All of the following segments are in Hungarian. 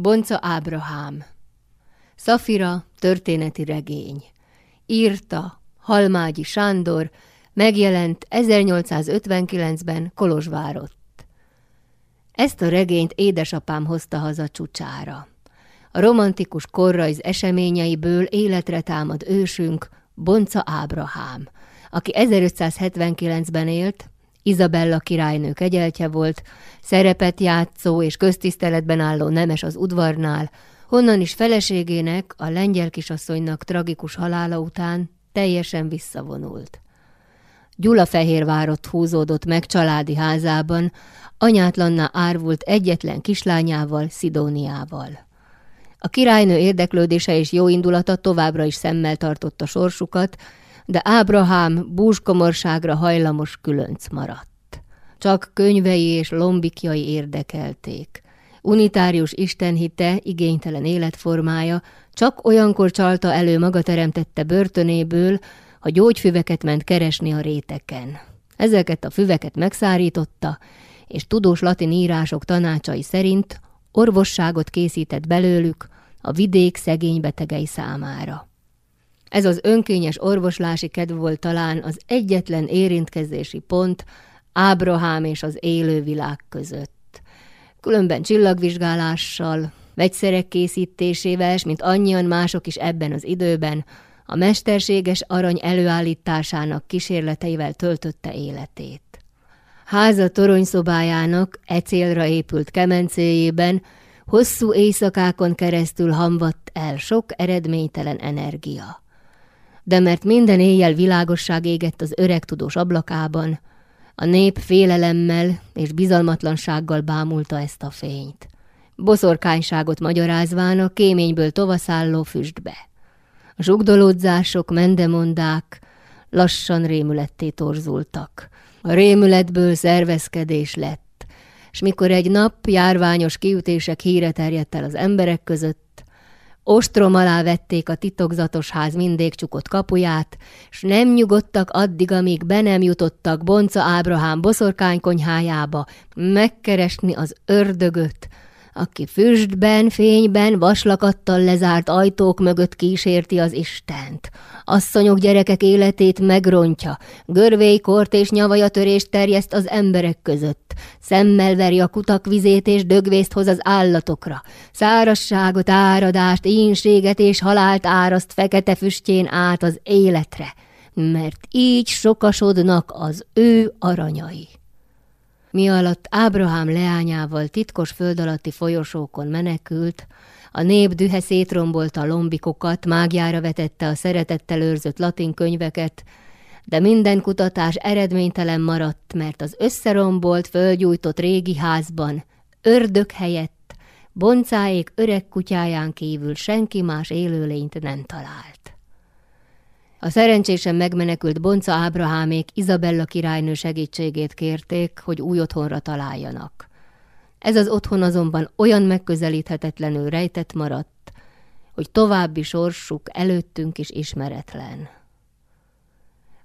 Bonca Ábrahám Szafira történeti regény Írta Halmágyi Sándor, megjelent 1859-ben Kolozsvárott. Ezt a regényt édesapám hozta haza csúcsára. A romantikus korrajz eseményeiből életre támad ősünk, Bonca Ábrahám, aki 1579-ben élt, Izabella királynő kegyeltje volt, szerepet játszó és köztiszteletben álló nemes az udvarnál, honnan is feleségének, a lengyel kisasszonynak tragikus halála után teljesen visszavonult. Gyula Fehérvárot húzódott meg családi házában, anyátlanná árvult egyetlen kislányával, Szidóniával. A királynő érdeklődése és jó indulata továbbra is szemmel tartotta sorsukat, de Ábrahám búskomorságra hajlamos különc maradt. Csak könyvei és lombikjai érdekelték. Unitárius istenhite, igénytelen életformája csak olyankor csalta elő maga teremtette börtönéből, ha gyógyfüveket ment keresni a réteken. Ezeket a füveket megszárította, és tudós latin írások tanácsai szerint orvosságot készített belőlük a vidék szegény betegei számára. Ez az önkényes orvoslási kedv volt talán az egyetlen érintkezési pont Ábrahám és az élővilág között. Különben csillagvizsgálással, vegyszerek készítésével, mint annyian mások is ebben az időben, a mesterséges arany előállításának kísérleteivel töltötte életét. Háza toronyszobájának e célra épült kemencéjében hosszú éjszakákon keresztül hamvadt el sok eredménytelen energia. De mert minden éjjel világosság égett az öreg tudós ablakában, a nép félelemmel és bizalmatlansággal bámulta ezt a fényt. Boszorkányságot magyarázván a kéményből tovaszálló füstbe. A zsugdolódzások, mendemondák lassan rémületté torzultak. A rémületből szervezkedés lett és mikor egy nap járványos kiütések híre terjedt el az emberek között, ostrom alá vették a titokzatos ház mindig csukott kapuját, s nem nyugodtak addig, amíg be nem jutottak Bonca Ábrahám boszorkánykonyhájába megkeresni az ördögöt, aki füstben, fényben, vaslakattal lezárt ajtók mögött kísérti az Istent. Asszonyok gyerekek életét megrontja, görvélykort és nyavajatörést terjeszt az emberek között, szemmel veri a kutak vizét és dögvészt hoz az állatokra, szárasságot, áradást, ínséget és halált áraszt fekete füstjén át az életre, mert így sokasodnak az ő aranyai mi alatt Ábrahám leányával titkos föld alatti folyosókon menekült, a nép dühe szétrombolta a lombikokat, mágjára vetette a szeretettel őrzött latin könyveket, de minden kutatás eredménytelen maradt, mert az összerombolt, földgyújtott régi házban ördög helyett boncáék öreg kutyáján kívül senki más élőlényt nem talált. A szerencsésen megmenekült Bonca Ábrahámék Izabella királynő segítségét kérték, hogy új otthonra találjanak. Ez az otthon azonban olyan megközelíthetetlenül rejtett maradt, hogy további sorsuk előttünk is ismeretlen.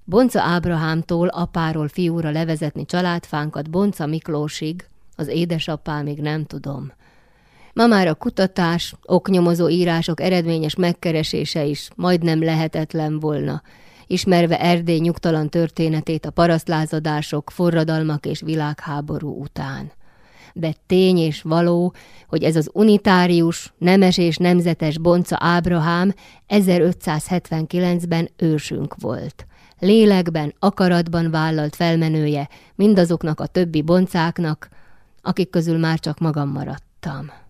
Bonca Ábrahámtól apáról fiúra levezetni családfánkat Bonca Miklósig, az édesapámig nem tudom – Ma már a kutatás, oknyomozó írások eredményes megkeresése is majdnem lehetetlen volna, ismerve Erdély nyugtalan történetét a parasztlázadások, forradalmak és világháború után. De tény és való, hogy ez az unitárius, nemes és nemzetes bonca Ábrahám 1579-ben ősünk volt. Lélekben, akaratban vállalt felmenője mindazoknak a többi boncáknak, akik közül már csak magam maradtam.